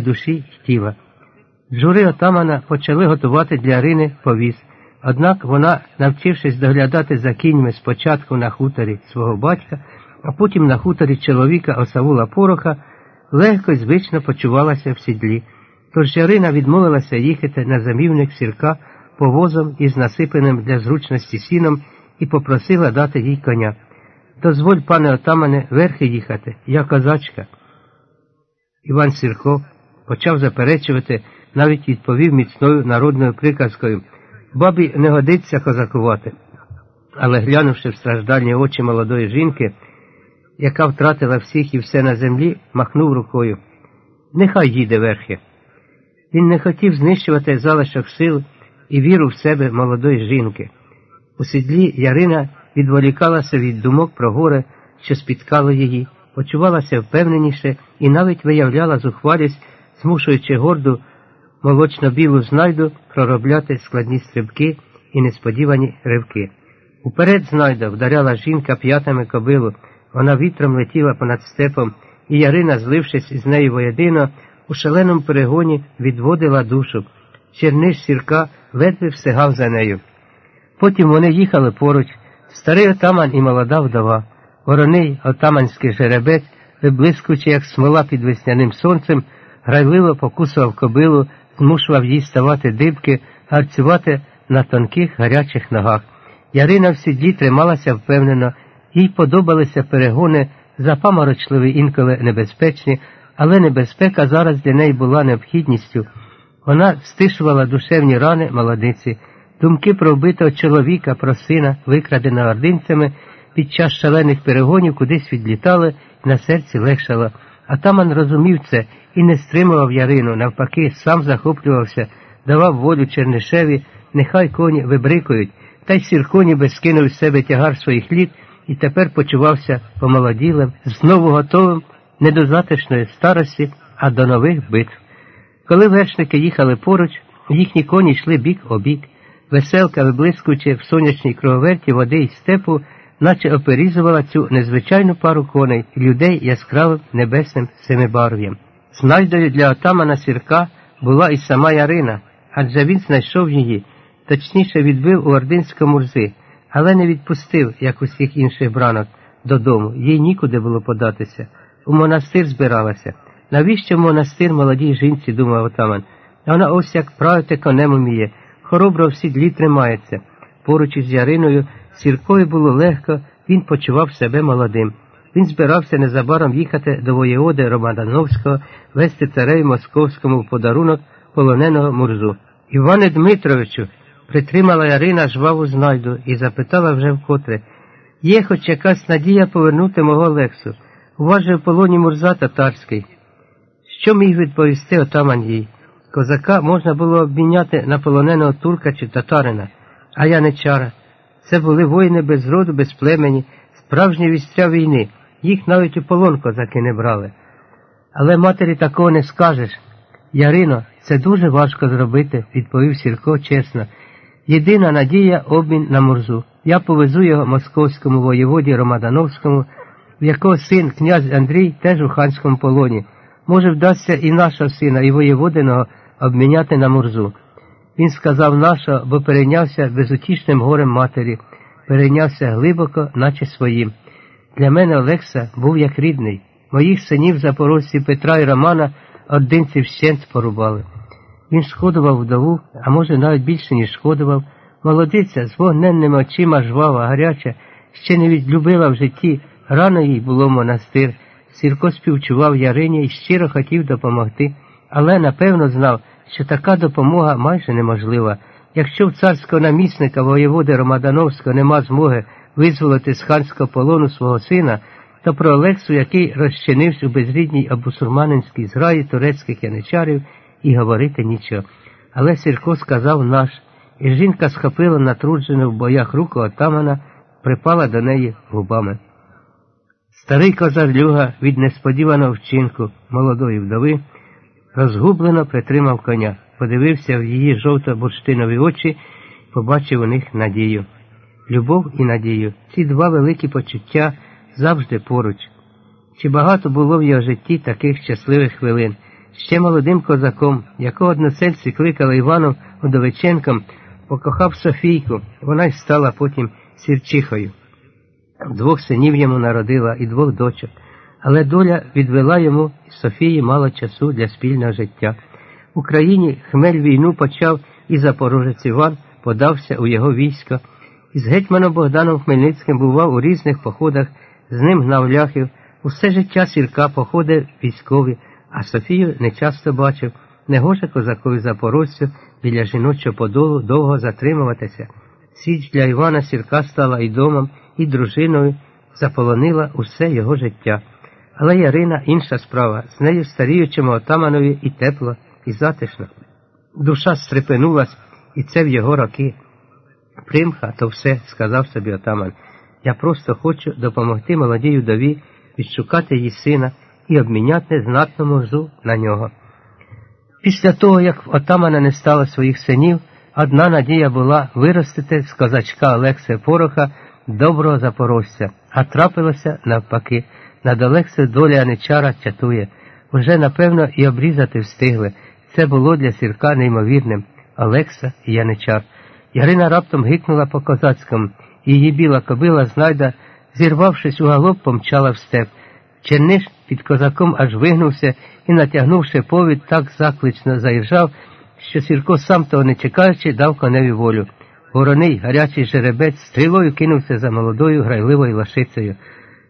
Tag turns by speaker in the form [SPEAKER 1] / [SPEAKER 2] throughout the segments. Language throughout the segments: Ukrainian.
[SPEAKER 1] душі й тіла. Жури отамана почали готувати для Рини повіз, однак вона, навчившись доглядати за кіньми спочатку на хуторі свого батька, а потім на хуторі чоловіка Осавула Пороха, легко й звично почувалася в сідлі. Тож Ярина відмовилася їхати на замівник сірка повозом із насипаним для зручності сіном і попросила дати їй коня. Дозволь, пане отамане, верхи їхати, я козачка. Іван Сірко почав заперечувати, навіть відповів міцною народною приказкою бабі не годиться козакувати. Але глянувши в страждальні очі молодої жінки, яка втратила всіх і все на землі, махнув рукою. Нехай їде верхи. Він не хотів знищувати залишок сил і віру в себе молодої жінки. У сідлі Ярина відволікалася від думок про горе, що спіткало її, почувалася впевненіше і навіть виявляла зухвалість, змушуючи горду молочно-білу знайду проробляти складні стрибки і несподівані ривки. Уперед знайда вдаряла жінка п'ятами кобилу, вона вітром летіла понад степом, і Ярина, злившись із нею воєдино, у шаленому перегоні відводила душу. Черниш сірка ледве всигав за нею. Потім вони їхали поруч, старий отаман і молода вдова. Вороний отаманський жеребець, виблискуючи, як смола під весняним сонцем, грайливо покусував кобилу, змушував їй ставати дибки, гарцювати на тонких гарячих ногах. Ярина в сідлі трималася впевнено, їй подобалися перегони, запаморочливі інколи небезпечні, але небезпека зараз для неї була необхідністю. Вона стишувала душевні рани молодиці, думки про вбитого чоловіка, про сина, викраденого ординцями, під час шалених перегонів кудись відлітали і на серці легшало. Атаман розумів це і не стримував Ярину, навпаки, сам захоплювався, давав волю Чернишеві, нехай коні вибрикують, та й сірко ніби скинув з себе тягар своїх літ і тепер почувався помолоділим, знову готовим не до затишної старості, а до нових битв. Коли вершники їхали поруч, їхні коні йшли бік обік, веселка, виблискуючи в сонячній круговерті води й степу, наче оперізувала цю незвичайну пару коней людей яскравим небесним семибарв'ям. Знайдою для отамана сірка була і сама Ярина, адже він знайшов її, точніше відбив у ординському мурзи, але не відпустив, як усіх інших бранок, додому, їй нікуди було податися. У монастир збиралася. Навіщо в монастир молодій жінці, думав отаман. Вона ось як правити конем уміє, хоробро в сідлі тримається. Поруч із Яриною сіркою було легко, він почував себе молодим. Він збирався незабаром їхати до воєводи Романовського, вести цареві московському в подарунок полоненого мурзу. Іване Дмитровичу, притримала Ярина жваву знайду і запитала вже вкотре є хоч якась надія повернути мого Лексу. У вас же в полоні мурза татарський. Що міг відповісти отаман їй? Козака можна було обміняти на полоненого турка чи татарина, а я не чара. Це були воїни без роду, без племені, справжні вістря війни, їх навіть у полон козаки не брали. Але матері такого не скажеш. Ярино, це дуже важко зробити, відповів Сірко чесно. Єдина надія обмін на мурзу. Я повезу його московському воєводі Ромадановському, в якого син князь Андрій теж у ханському полоні. Може, вдасться і нашого сина, і воєводиного обміняти на мурзу. Він сказав нашого, бо перейнявся безутішним горем матері, перейнявся глибоко, наче своїм. Для мене Олекса був як рідний. Моїх синів запорожці Петра і Романа одинці вщент порубали. Він шкодував вдову, а може навіть більше, ніж шкодував. Молодиця з вогненними очима жвава, гаряча, ще не відлюбила в житті, рано їй було монастир. Сірко співчував Ярині і щиро хотів допомогти, але напевно знав, що така допомога майже неможлива. Якщо в царського намісника воєводи Ромадановського нема змоги визволити з ханського полону свого сина, то про Олексу, який розчинився у безрідній обусурманинській зграї турецьких яничарів, і говорити нічого. Але Сірко сказав наш, і жінка схопила натруджену в боях руку отамана, припала до неї губами. Старий козарлюга від несподіваного вчинку молодої вдови розгублено притримав коня, подивився в її жовто-бурштинові очі, побачив у них надію. Любов і надію ці два великі почуття завжди поруч. Чи багато було в його житті таких щасливих хвилин, ще молодим козаком, якого односельці кликали Іваном Удовиченком, покохав Софійку, вона й стала потім сірчихою. Двох синів йому народила і двох дочок, але доля відвела йому і Софії мало часу для спільного життя. В Україні хмель війну почав і запорожець Іван подався у його військо. Із гетьманом Богданом Хмельницьким бував у різних походах, з ним гнав ляхів. Усе життя сірка походив військові, а Софію не часто бачив. Негоже козакові запорожцю біля жіночого подолу довго затримуватися. Січ для Івана Сірка стала і домом, і дружиною, заполонила усе його життя. Але Ярина інша справа, з нею старіючому отаманові і тепло, і затишно. Душа стрепенулась, і це в його роки. Примха, то все, сказав собі отаман. Я просто хочу допомогти молодій удові відшукати її сина і обміняти знатну можу на нього. Після того, як в отамана не стало своїх синів, одна надія була виростити з козачка Олекса Пороха доброго запорожця, а трапилося навпаки. Над Олексою доля Аничара чатує. Уже, напевно, і обрізати встигли. Це було для сірка неймовірним. Олекса і Яничар. Ярина раптом гикнула по козацькому, її біла кобила знайда, зірвавшись у галоп, помчала в степ. Черниш під козаком аж вигнувся і, натягнувши повід, так заклично заїжджав, що Сірко, сам того не чекаючи, дав коневі волю. Вороний гарячий жеребець стрілою кинувся за молодою грайливою лашицею.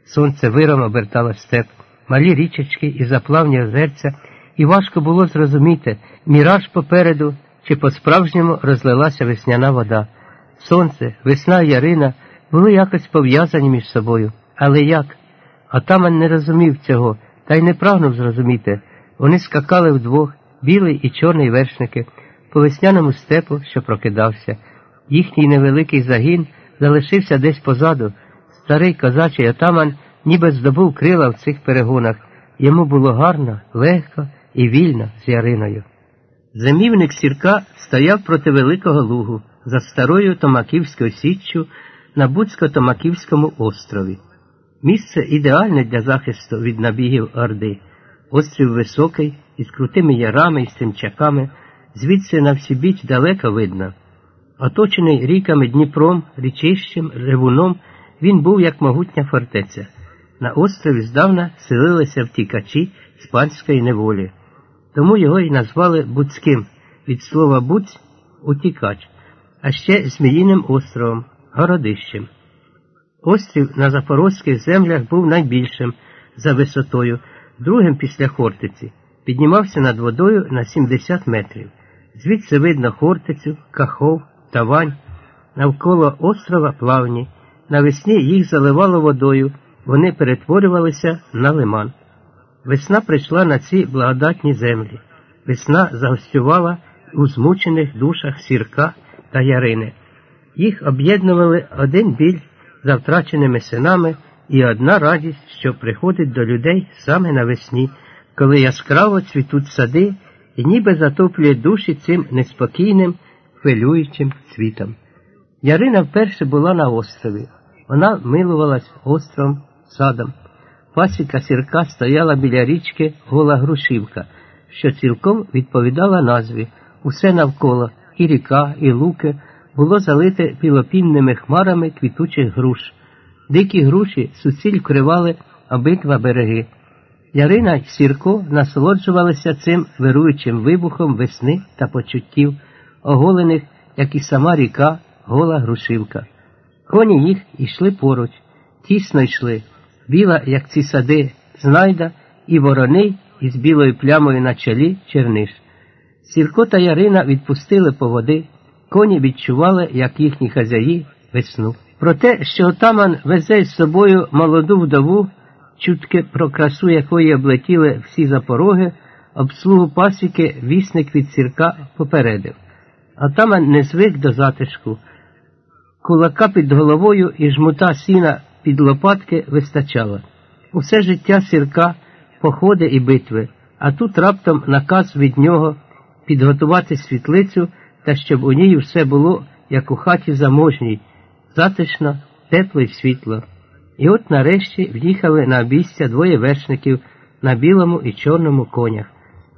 [SPEAKER 1] Сонце виром обертало степ, малі річечки і заплавні озерця, і важко було зрозуміти, міраж попереду чи по-справжньому розлилася весняна вода. Сонце, весна і ярина були якось пов'язані між собою. Але як? Атаман не розумів цього, та й не прагнув зрозуміти. Вони скакали вдвох, білий і чорний вершники, по весняному степу, що прокидався. Їхній невеликий загін залишився десь позаду. Старий козачий отаман ніби здобув крила в цих перегонах. Йому було гарно, легко і вільно з яриною. Зимівник сірка стояв проти Великого Лугу за старою Томаківською січчю на Буцько-Томаківському острові. Місце ідеальне для захисту від набігів Орди. Острів високий, із крутими ярами і стимчаками, звідси на всі біч далеко видно. Оточений ріками Дніпром, річищем, ревуном, він був як могутня фортеця. На острові здавна селилися втікачі з панської неволі. Тому його й назвали Буцьким від слова буць утікач, а ще Зміїним островом, Городищем. Острів на Запорозьких землях був найбільшим за висотою, другим після Хортиці, піднімався над водою на 70 метрів. Звідси видно Хортицю, Кахов, Тавань, навколо острова плавні. Навесні їх заливало водою, вони перетворювалися на лиман. Весна прийшла на ці благодатні землі. Весна загостювала у змучених душах сірка та ярини. Їх об'єднували один біль за втраченими синами і одна радість, що приходить до людей саме навесні, коли яскраво цвітуть сади і ніби затоплює душі цим неспокійним, хвилюючим цвітом. Ярина вперше була на острові. Вона милувалась островом, садом. Пасіка сірка стояла біля річки Гола Грушівка, що цілком відповідала назві. Усе навколо і ріка, і луки було залите пілопінними хмарами квітучих груш. Дикі груші суціль вкривали обидва береги. Ярина й Сірко насолоджувалися цим вируючим вибухом весни та почуттів, оголених, як і сама ріка, гола грушивка. Коні їх йшли поруч, тісно йшли, біла, як ці сади, знайда, і вороний із білою плямою на чолі черниш. Сірко та Ярина відпустили по води, коні відчували, як їхні хазяї весну. Про те, що отаман везе з собою молоду вдову, чутки про красу якої облетіли всі запороги, обслугу пасіки вісник від сірка попередив. Отаман не звик до затишку. Кулака під головою і жмута сіна під лопатки вистачало. Усе життя сірка, походи і битви, а тут раптом наказ від нього підготувати світлицю та щоб у ній все було, як у хаті заможній, затишно, тепло й світло. І от нарешті в'їхали на обійстя двоє вершників на білому і чорному конях.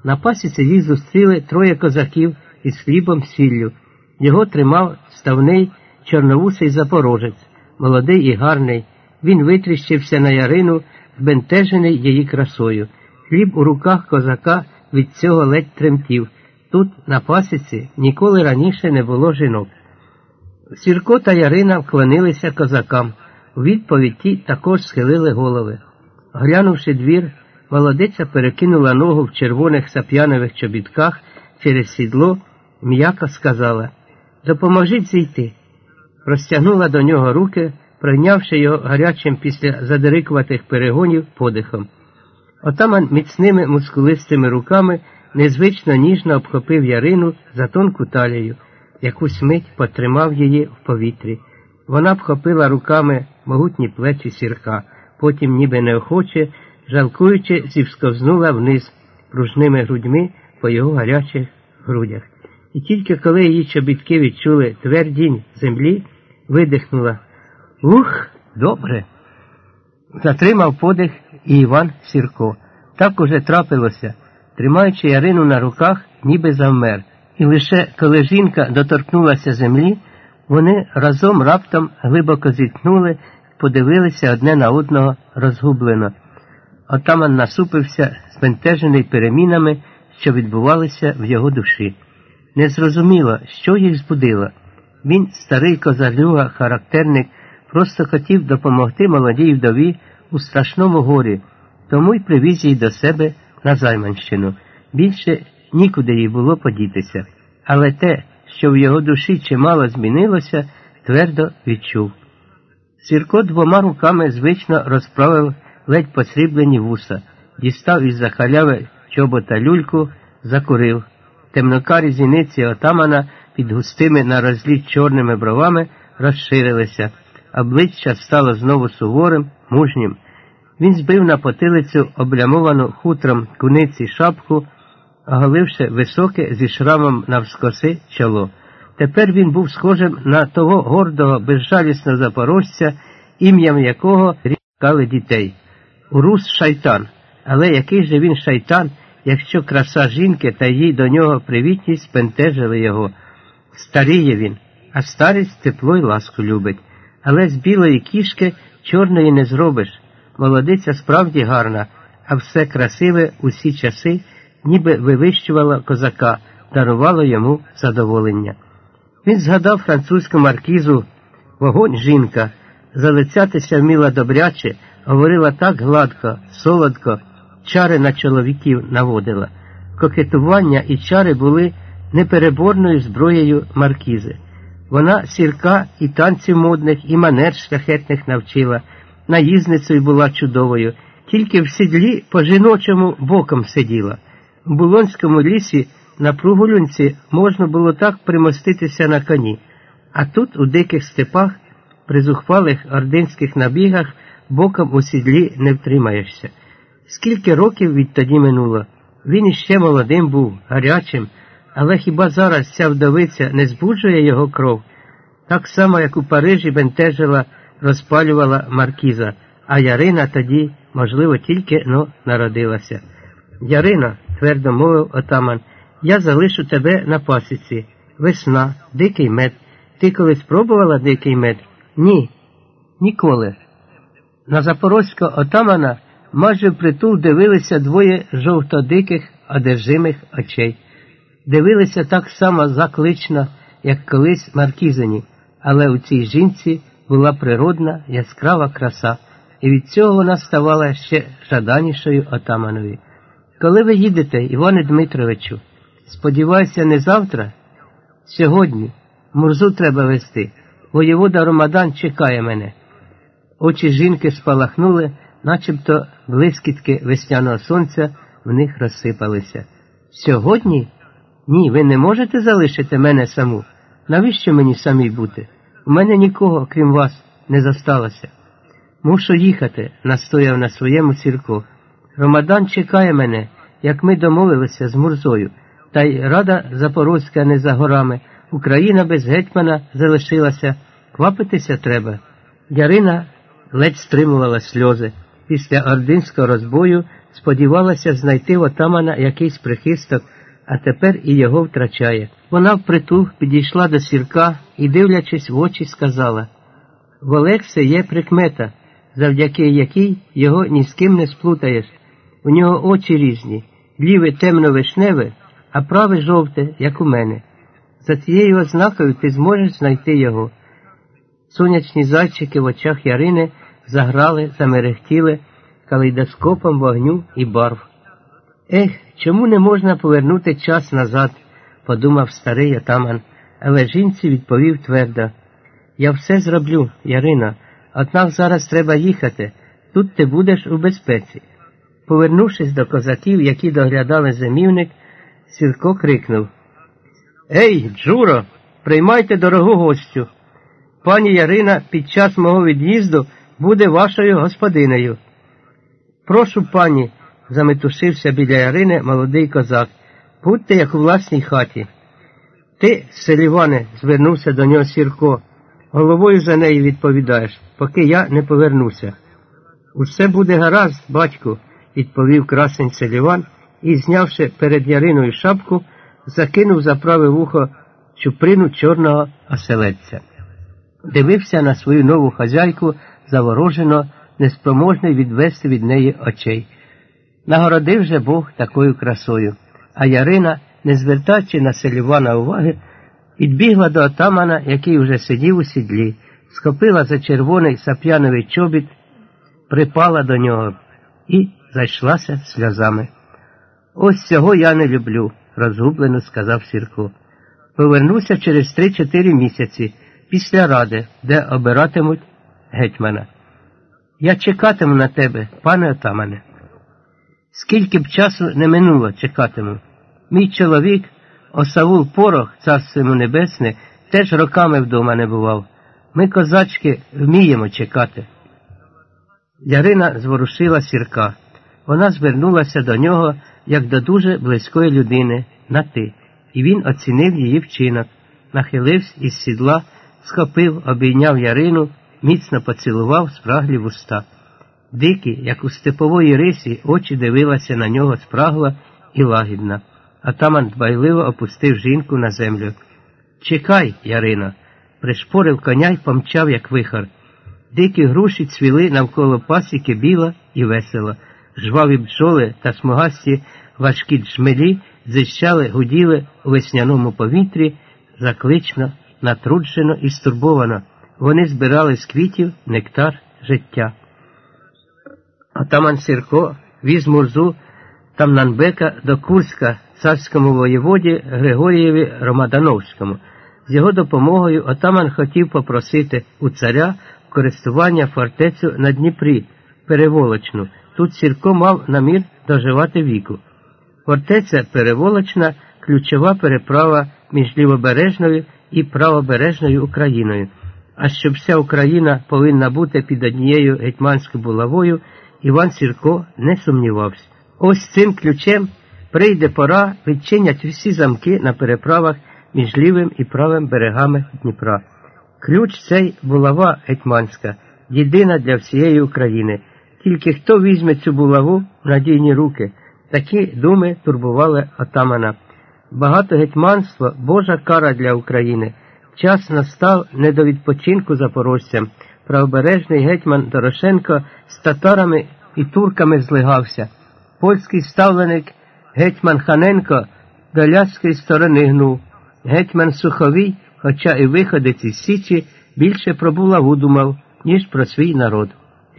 [SPEAKER 1] На пасіці їх зустріли троє козаків із хлібом сіллю. Його тримав ставний чорновусий запорожець, молодий і гарний. Він витріщився на ярину, збентежений її красою. Хліб у руках козака від цього ледь тремтів. Тут, на пасіці, ніколи раніше не було жінок. Сірко та Ярина вклонилися козакам. У відповідь ті також схилили голови. Глянувши двір, молодиця перекинула ногу в червоних сап'янових чобітках через сідло, м'яко сказала Допоможіть зійти. Розтягнула до нього руки, прийнявши його гарячим після задирикуватих перегонів подихом. Отаман міцними мускулистими руками незвично ніжно обхопив ярину за тонку талію, якусь мить потримав її в повітрі. Вона вхопила руками могутні плечі сірка, потім, ніби неохоче, жалкуючи, зівсковзнула вниз пружними грудьми по його гарячих грудях. І тільки коли її чобітки відчули твердінь землі, видихнула Ух, добре. Затримав подих і Іван Сірко. Так уже трапилося, тримаючи Ярину на руках, ніби завмер. І лише коли жінка доторкнулася землі, вони разом раптом глибоко зіткнули, подивилися одне на одного розгублено. Отаман насупився, збентежений перемінами, що відбувалися в його душі. Незрозуміло, що їх збудило. Він, старий козалюга, характерник, просто хотів допомогти молодій вдові у страшному горі, тому й привіз її до себе на Займанщину. Більше нікуди їй було подітися. Але те, що в його душі чимало змінилося, твердо відчув. Сірко двома руками звично розправив ледь посріблені вуса, дістав із за халяви чобота люльку, закурив. Темнокарі зіниці отамана під густими на розліт чорними бровами розширилися, обличчя стало знову суворим, мужнім. Він збив на потилицю облямовану хутром куниці шапку, оголивши високе зі шрамом навскоси чоло. Тепер він був схожим на того гордого, безжалісного запорожця, ім'ям якого рікали дітей. Урус шайтан. Але який же він шайтан, якщо краса жінки та їй до нього привітність спентежили його? Старіє він, а старість тепло й ласку любить. Але з білої кішки чорної не зробиш. Молодиця справді гарна, а все красиве усі часи, ніби вивищувало козака, дарувало йому задоволення. Він згадав французьку маркізу вогонь жінка, залицятися вміла добряче, говорила так гладко, солодко, чари на чоловіків наводила. Кокетування і чари були непереборною зброєю маркізи. Вона сірка і танців модних, і манер шляхетних навчила, наїзницею була чудовою, тільки в сідлі по жіночому боком сиділа. В Булонському лісі на прогулянці можна було так примоститися на коні, а тут, у диких степах, при зухвалих ординських набігах, боком у сідлі не втримаєшся. Скільки років відтоді минуло? Він іще молодим був, гарячим, але хіба зараз ця вдовиця не збуджує його кров? Так само, як у Парижі бентежила, розпалювала маркіза, а Ярина тоді, можливо, тільки но народилася. Ярина, твердо мовив отаман, я залишу тебе на пасіці. Весна, дикий мед. Ти колись пробувала дикий мед? Ні. Ніколи. На запорозького отамана майже впритул дивилися двоє жовтодиких, одержимих очей. Дивилися так само заклично, як колись маркізані, але у цій жінці була природна яскрава краса, і від цього вона ставала ще жаданішою отаманові. Коли ви їдете, Іване Дмитровичу, сподіваюся, не завтра, сьогодні мурзу треба вести. Воєвода Ромадан чекає мене. Очі жінки спалахнули, начебто блискітки весняного сонця в них розсипалися. Сьогодні? Ні, ви не можете залишити мене саму. Навіщо мені самій бути? У мене нікого, крім вас, не зосталося. Мушу їхати, настояв на своєму сірку. Ромадан чекає мене, як ми домовилися з Мурзою, та й рада Запорозька не за горами. Україна без гетьмана залишилася. Квапитися треба. Ярина ледь стримувала сльози. Після ординського розбою сподівалася знайти отамана якийсь прихисток, а тепер і його втрачає. Вона впритул підійшла до сірка і, дивлячись в очі, сказала В Олексе є прикмета, завдяки якій його ні з ким не сплутаєш. У нього очі різні, ліве темно-вишневе, а праве жовте, як у мене. За цією ознакою ти зможеш знайти його. Сонячні зайчики в очах Ярини заграли, замерехтіли калейдоскопом вогню і барв. Ех, чому не можна повернути час назад? подумав старий атаман, але жінці відповів твердо. Я все зроблю, Ярина, однак зараз треба їхати. Тут ти будеш у безпеці. Повернувшись до козаків, які доглядали зимівник, Сірко крикнув Ей, Джуро, приймайте дорогу гостю. Пані Ярина під час мого від'їзду буде вашою господинею. Прошу пані, заметушився біля Ярини молодий козак. Будьте як у власній хаті. Ти, селіване, звернувся до нього Сірко, головою за неї відповідаєш, поки я не повернуся. Усе буде гаразд, батьку, відповів красень селіван і, знявши перед Яриною шапку, закинув за праве вухо чуприну чорного оселедця. Дивився на свою нову хазяйку заворожено, неспроможний відвести від неї очей. Нагородив же Бог такою красою, а Ярина, не звертаючи на селівана уваги, підбігла до отамана, який уже сидів у сідлі, схопила за червоний сап'яновий чобіт, припала до нього і зайшлася сльозами. Ось цього я не люблю, розгублено сказав Сірко. Повернуся через три-чотири місяці після ради, де обиратимуть гетьмана. Я чекатиму на тебе, пане отамане. Скільки б часу не минуло чекатиму. Мій чоловік, осавул порох, царство йому небесне, теж роками вдома не бував. Ми, козачки, вміємо чекати. Ярина зворушила сірка. Вона звернулася до нього як до дуже близької людини на ти, і він оцінив її вчинок, нахилився із сідла, схопив, обійняв Ярину, міцно поцілував спраглі вуста. Дикі, як у степової рисі, очі дивилася на нього спрагла і лагідна. Атаман дбайливо опустив жінку на землю. Чекай, Ярина, пришпорив коня й помчав, як вихор. Дикі груші цвіли навколо пасіки біла і весело. Жваві бджоли та смугасті важкі джмелі зищали, гуділи у весняному повітрі, заклично, натруджено і стурбовано. Вони збирали з квітів нектар життя. Атаман Сірко віз Мурзу Тамнанбека до Курська царському воєводі Григорієві Ромадановському. З його допомогою отаман хотів попросити у царя користування фортецю на Дніпрі, переволочну. Тут Сірко мав намір доживати віку. Фортеця переволочна, ключова переправа між лівобережною і правобережною Україною. А щоб вся Україна повинна бути під однією гетьманською булавою, Іван Сірко не сумнівався. Ось цим ключем прийде пора відчинять всі замки на переправах між лівим і правим берегами Дніпра. Ключ цей булава гетьманська, єдина для всієї України. Тільки хто візьме цю булаву в надійні руки, такі думи турбували отамана. Багато гетьманство Божа кара для України. Час настав не до відпочинку запорожцям. Правобережний гетьман Дорошенко з татарами і турками злигався. Польський ставленик гетьман Ханенко до ляської сторони гнув. Гетьман Суховій, хоча і виходить із Січі, більше про булаву думав, ніж про свій народ.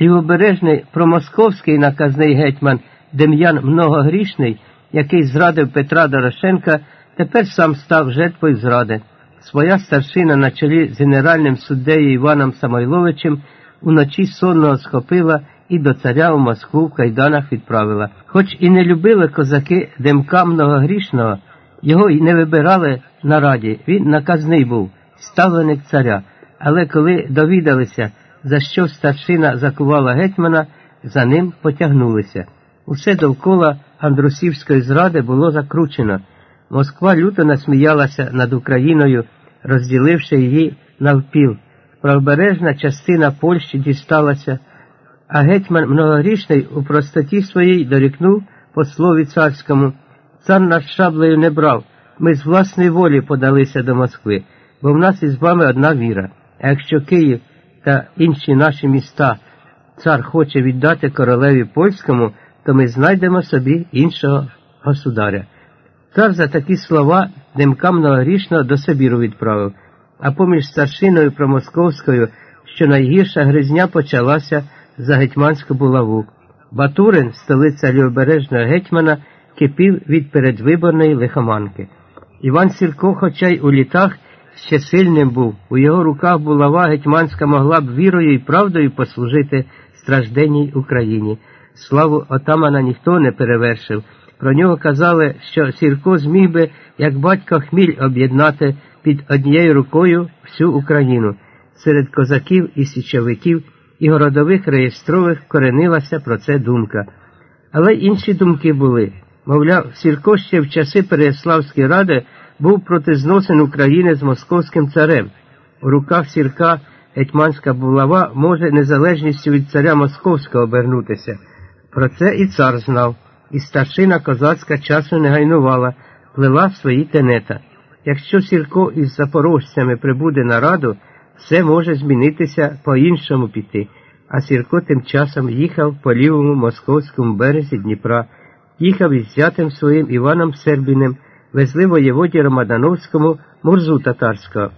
[SPEAKER 1] Лівобережний промосковський наказний гетьман Дем'ян Многогрішний, який зрадив Петра Дорошенка, тепер сам став жертвою зради. Своя старшина на чолі з генеральним суддею Іваном Самойловичем уночі сонного схопила і до царя у Москву в кайданах відправила. Хоч і не любили козаки Демка Многогрішного, його й не вибирали на раді, він наказний був, ставленик царя. Але коли довідалися, за що старшина закувала гетьмана, за ним потягнулися. Усе довкола Андрусівської зради було закручено. Москва люто насміялася над Україною, розділивши її навпіл. Правобережна частина Польщі дісталася, А гетьман многогрішний у простоті своїй дорікнув послові царському Цар нас шаблею не брав. Ми з власної волі подалися до Москви, бо в нас із вами одна віра. А якщо Київ та інші наші міста цар хоче віддати королеві польському, то ми знайдемо собі іншого государя. Цар за такі слова Демка многорічно до Сибіру відправив, а поміж старшиною промосковською, що найгірша гризня почалася за гетьманську булаву. Батурин, столиця Лівобережного гетьмана, кипів від передвиборної лихоманки. Іван Сірко, хоча й у літах, ще сильним був. У його руках булава гетьманська могла б вірою і правдою послужити стражденній Україні. Славу отамана ніхто не перевершив. Про нього казали, що Сірко зміг би, як батько Хміль, об'єднати під однією рукою всю Україну. Серед козаків і січовиків і городових реєстрових коренилася про це думка. Але інші думки були. Мовляв, Сірко ще в часи Переяславської ради був проти зносин України з московським царем. У руках Сірка гетьманська булава може незалежністю від царя Московського обернутися. Про це і цар знав, і старшина козацька часу не гайнувала, плела свої тенета. Якщо Сірко із запорожцями прибуде на раду, все може змінитися по іншому піти. А Сірко тим часом їхав по лівому московському березі Дніпра, їхав із зятем своїм Іваном Сербіним, везли воєводі Ромадановському мурзу татарського.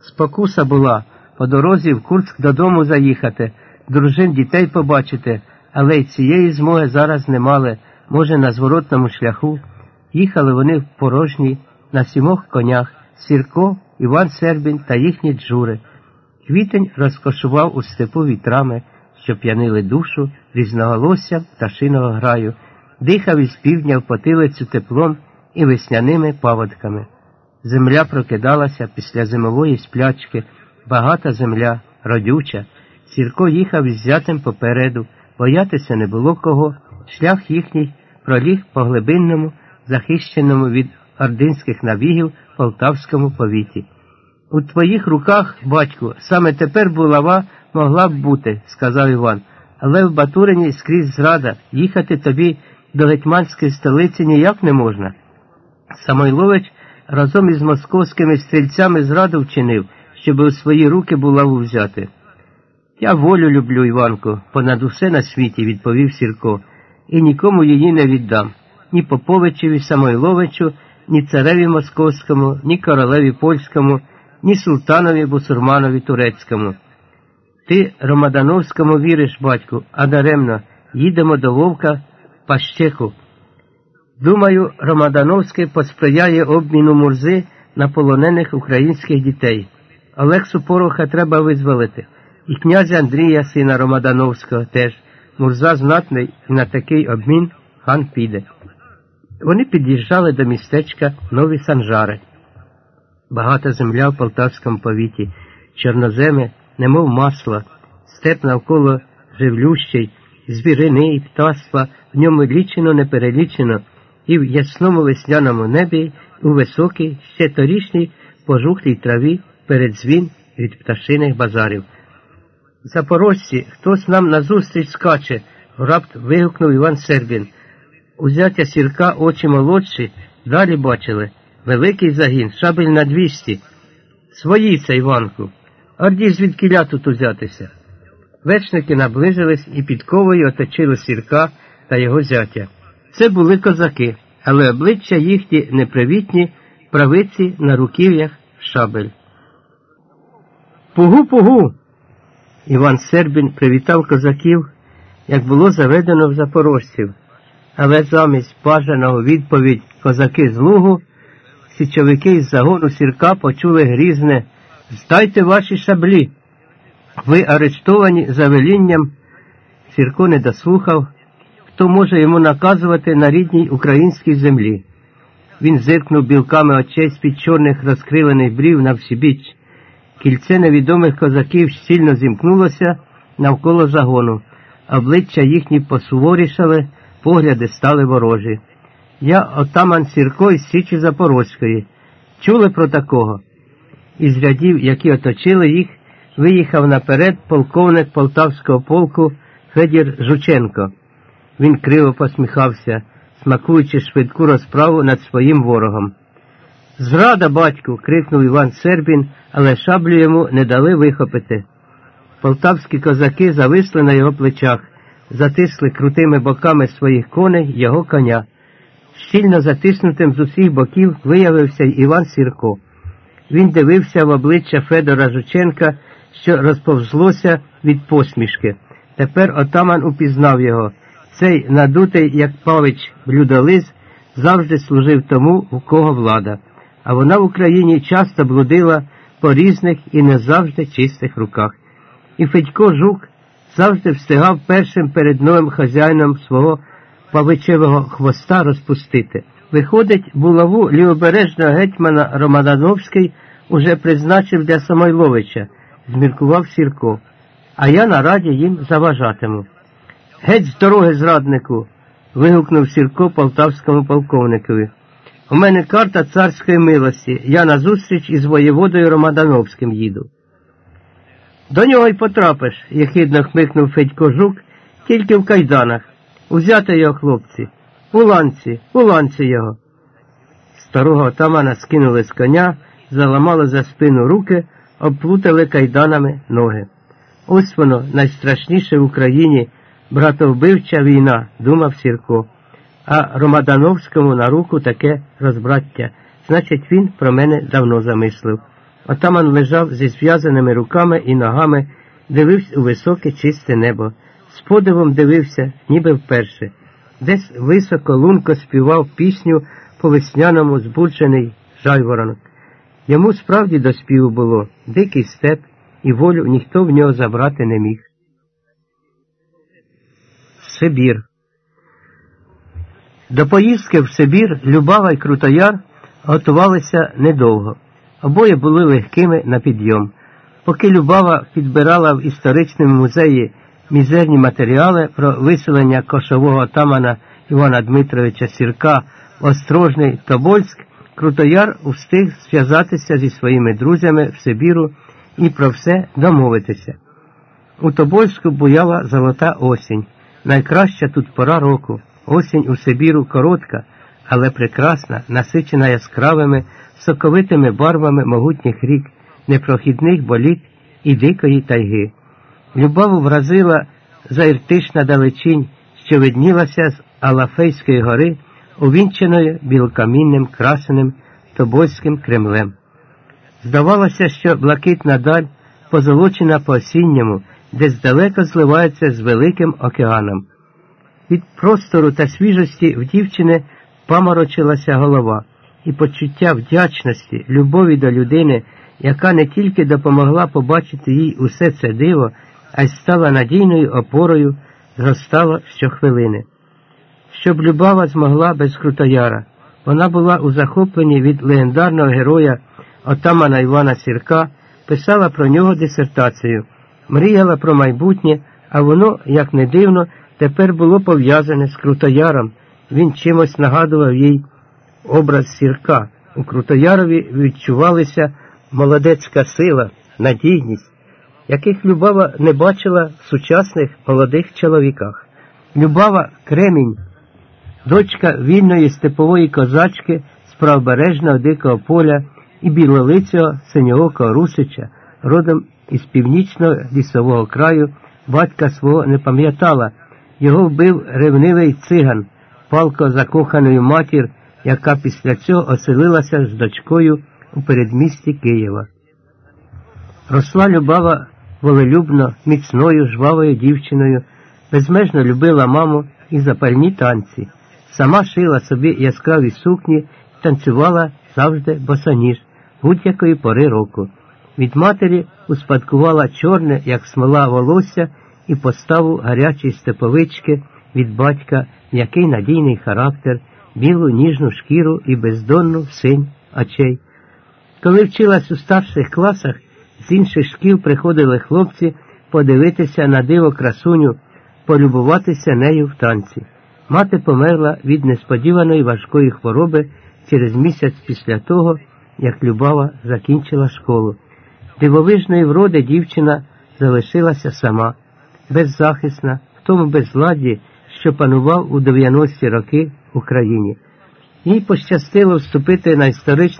[SPEAKER 1] Спокуса була по дорозі в Курськ додому заїхати, дружин дітей побачити, але й цієї змоги зараз не мали, може, на зворотному шляху. Їхали вони в порожній на сімох конях Сірко, Іван Сербін та їхні джури. Квітень розкошував у степу вітрами, що п'янили душу різноголоссям пташиного граю, дихав із півдня в потилицю теплом і весняними паводками. Земля прокидалася після зимової сплячки, багата земля, родюча. Сірко їхав із зятем попереду, боятися не було кого, шлях їхній проліг по глибинному, захищеному від ординських набігів полтавському повіті. У твоїх руках, батьку, саме тепер булава могла б бути, сказав Іван, але в Батурині скрізь зрада, їхати тобі до гетьманської столиці ніяк не можна. Самойлович разом із московськими стрільцями зраду вчинив, щоб у свої руки булаву взяти. Я волю люблю, Іванку, понад усе на світі, відповів Сірко, і нікому її не віддам ні Поповичеві Самойловичу, ні цареві московському, ні королеві польському, ні султанові бусурманові турецькому. Ти Ромадановському віриш, батьку, а даремно їдемо до Вовка Пащеку. Думаю, Ромадановський посприяє обміну мурзи на полонених українських дітей. Олексу Пороха треба визволити. І князя Андрія, сина Ромадановського, теж. Мурза знатний на такий обмін хан піде. Вони під'їжджали до містечка Нові Санжари. Багата земля в Полтавському повіті, чорноземи, немов масло, степ навколо живлющий, звірини і птаства, в ньому лічено не перелічено, і в ясному весняному небі, у високій, ще торішній пожухлій траві перед дзвін від пташиних базарів. Запорожці, хтось нам назустріч скаче, рапт вигукнув Іван Сербін. Узяття сірка очі молодші, далі бачили. Великий загін, шабель на двісті. Свої це, Іванку. Орді звідкіля тут узятися. Вечники наблизились і підковою оточили сірка та його зятя. Це були козаки, але обличчя їхні непривітні, правиці на руків'ях шабель. Пугу, пугу. Іван Сербін привітав козаків, як було заведено в запорожців, але замість бажаного відповідь козаки з лугу, січовики із загону сірка почули грізне Здайте ваші шаблі. Ви арештовані за велінням. Сірко не дослухав, хто може йому наказувати на рідній українській землі. Він зиркнув білками очей з під чорних розкрилених брів на всібіч. Кільце невідомих козаків щільно зімкнулося навколо загону, обличчя їхні посуворішали, погляди стали ворожі. Я отаман Сірко із Січі Запорозької. Чули про такого? Із рядів, які оточили їх, виїхав наперед полковник полтавського полку Федір Жученко. Він криво посміхався, смакуючи швидку розправу над своїм ворогом. Зрада, батьку. крикнув Іван Сербін, але шаблю йому не дали вихопити. Полтавські козаки зависли на його плечах, затисли крутими боками своїх коней його коня. Щільно затиснутим з усіх боків виявився Іван Сірко. Він дивився в обличчя Федора Жученка, що розповзлося від посмішки. Тепер отаман упізнав його. Цей надутий, як павич блюдолиз, завжди служив тому, у кого влада, а вона в Україні часто блудила по різних і не завжди чистих руках. І Федько Жук завжди встигав першим перед новим хазяїном свого павичевого хвоста розпустити. Виходить, булаву лівобережного гетьмана Романовський уже призначив для Самойловича, зміркував Сірко, а я на раді їм заважатиму. Геть з дороги, зраднику. вигукнув Сірко полтавському полковникові. У мене карта царської милості. Я на зустріч із воєводою Ромадановським їду. До нього й потрапиш, єхидно хмикнув Федько Жук, тільки в кайданах. Узяти його, хлопці, у ланці, у ланці його. Старого отамана скинули з коня, заламали за спину руки, обплутали кайданами ноги. Ось воно найстрашніше в Україні братовбивча війна, думав Сірко. А Ромадановському на руку таке розбраття. Значить, він про мене давно замислив. Отаман лежав зі зв'язаними руками і ногами, дивився у високе чисте небо. З подивом дивився, ніби вперше. Десь високо лунко співав пісню по весняному збуджений жайворонок. Йому справді до співу було дикий степ, і волю ніхто в нього забрати не міг. Сибір. До поїздки в Сибір Любава і Крутояр готувалися недовго. Обоє були легкими на підйом. Поки Любава підбирала в історичному музеї мізерні матеріали про виселення кошового отамана Івана Дмитровича Сірка в Острожний Тобольськ, Крутояр встиг зв'язатися зі своїми друзями в Сибіру і про все домовитися. У Тобольську буяла золота осінь. Найкраща тут пора року. Осінь у Сибіру коротка, але прекрасна, насичена яскравими, соковитими барвами могутніх рік, непрохідних боліт і дикої тайги. Любов вразила заіртишна далечінь, що виднілася з Алафейської гори, увінченою білокамінним красеним Тобольським Кремлем. Здавалося, що блакитна даль позолочена по осінньому, десь далеко зливається з Великим океаном. Від простору та свіжості в дівчини паморочилася голова, і почуття вдячності, любові до людини, яка не тільки допомогла побачити їй усе це диво, а й стала надійною опорою, зростало щохвилини. Щоб Любава змогла без Крутояра, вона була у захопленні від легендарного героя отамана Івана Сірка, писала про нього дисертацію, мріяла про майбутнє, а воно, як не дивно, тепер було пов'язане з Крутояром. Він чимось нагадував їй образ сірка. У Крутоярові відчувалися молодецька сила, надійність, яких Любава не бачила в сучасних молодих чоловіках. Любава Кремінь, дочка вільної степової козачки з правобережного дикого поля і білолицього синьоокого Русича, родом із північного лісового краю, батька свого не пам'ятала. Його вбив ревнивий циган, палко закоханою матір, яка після цього оселилася з дочкою у передмісті Києва. Росла Любава волелюбно, міцною, жвавою дівчиною, безмежно любила маму і запальні танці, сама шила собі яскраві сукні танцювала завжди босоніж, будь-якої пори року. Від матері успадкувала чорне, як смола волосся, і поставу гарячої степовички від батька, м'який надійний характер, білу ніжну шкіру і бездонну синь очей. Коли вчилась у старших класах, з інших шкіл приходили хлопці подивитися на диво красуню, полюбуватися нею в танці. Мати померла від несподіваної важкої хвороби через місяць після того, як Любава закінчила школу. Дивовижної вроди дівчина залишилася сама, беззахисна, в тому безладді, що панував у 90-ті роки в Україні. Їй пощастило вступити на історичну